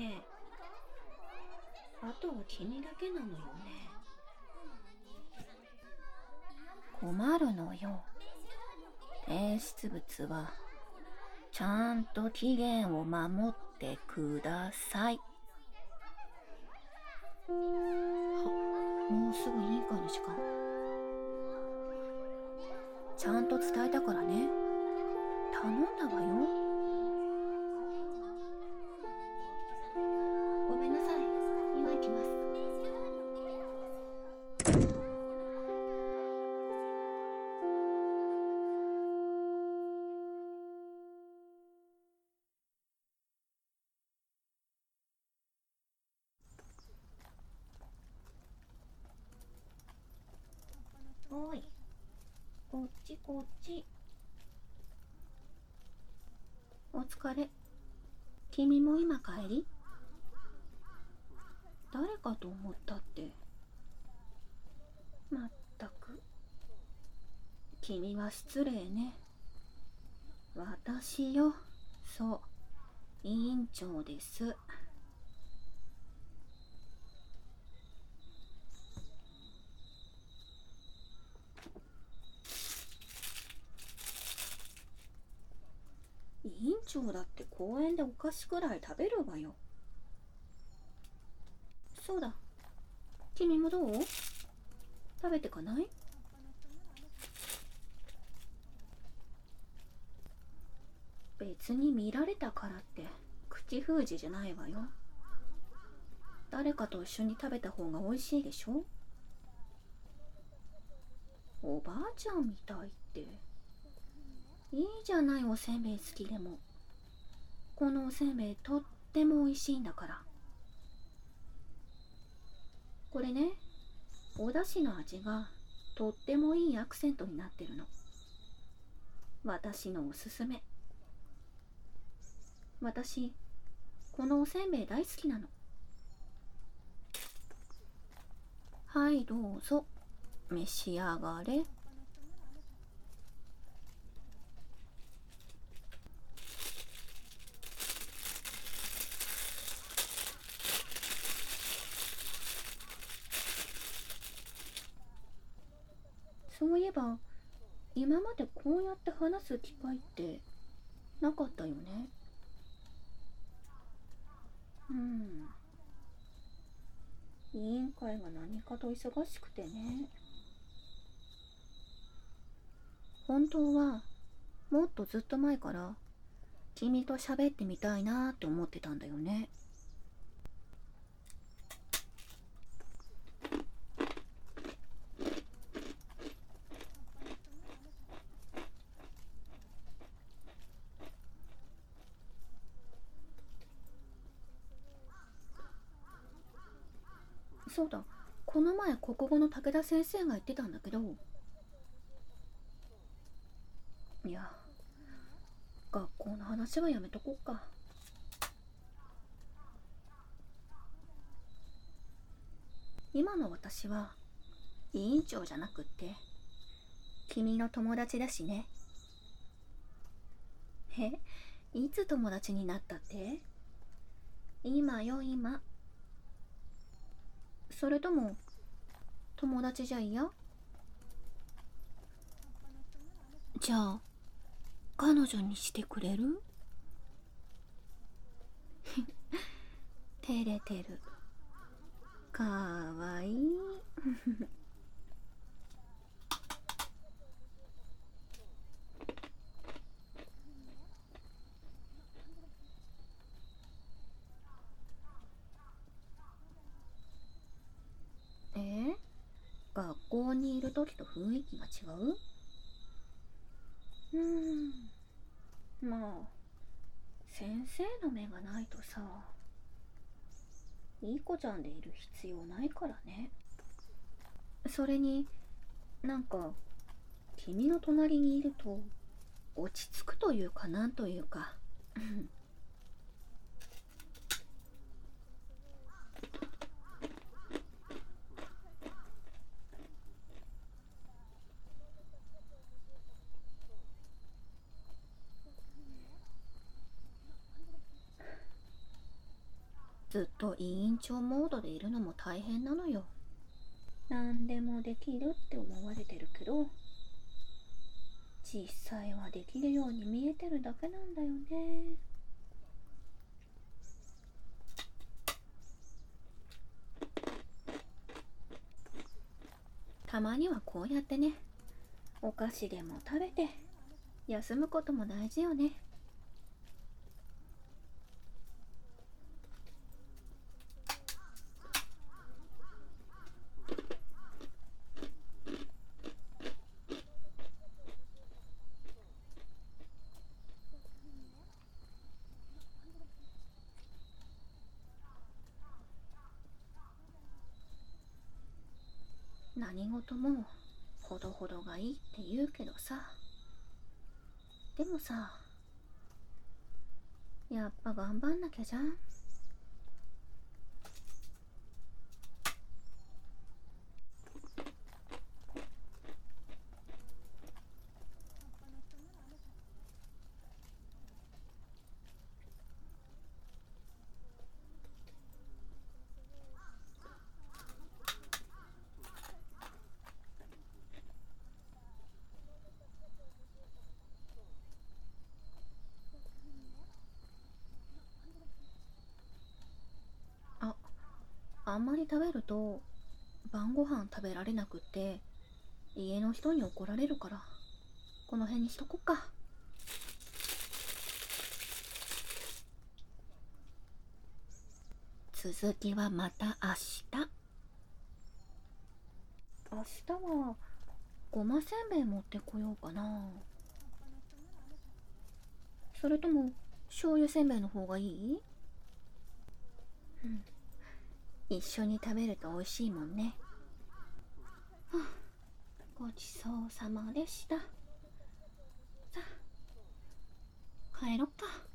ねえ。あとは君だけなのよね。困るのよ。提出物はちゃんと期限を守ってください。あもうすぐ委員会の時間ちゃんと伝えたからね。頼んだわよ。こっちこっち。お疲れ。君も今帰り？誰かと思ったって。まったく。君は失礼ね。私よ。そう。委員長です委員長だって公園でお菓子くらい食べるわよ。そうだ。君もどう？食べてかない？別に見られたからって口封じじゃないわよ。誰かと一緒に食べた方が美味しいでしょ？おばあちゃんみたいって。いいじゃないおせんべい好きでも。このおせんべいとっても美味しいんだから。これねお出汁の味がとってもいいアクセントになってるの。私のおすすめ。私このおせんべい大好きなの。はいどうぞ。召し上がれそういえば今までこうやって話す機会ってなかったよね。うん。委員会が何かと忙しくてね。本当はもっとずっと前から君と喋ってみたいなって思ってたんだよね。そうだ。この前国語の武田先生が言ってたんだけど。いや学校の話はやめとこっか。今の私は委員長じゃなくって君の友達だしね。えいつ友達になったって？今よ今。それとも友達じゃ嫌じゃあ彼女にしてくれる？照れてる。かわいいえ学校にいる時と雰囲気が違う？うーん。まあ先生の目がないとさいい子ちゃんでいる必要ないからね。それになんか君の隣にいると落ち着くというかなんというか。ずっと委員長モードでいるのも大変なのよ。何でもできるって思われてるけど実際はできるように見えてるだけなんだよね。たまにはこうやってねお菓子でも食べて休むことも大事よね。何事もほどほどがいいって言うけどさ。でもさやっぱ頑張んなきゃじゃん。あんまり食べると晩ご飯食べられなくって家の人に怒られるからこの辺にしとこっか。続きはまた明日。明日はごませんべい持ってこようかな。それとも醤油せんべいの方がいい？うん。一緒に食べると美味しいもんね。はあ、ごちそうさまでした。さあ、帰ろっか。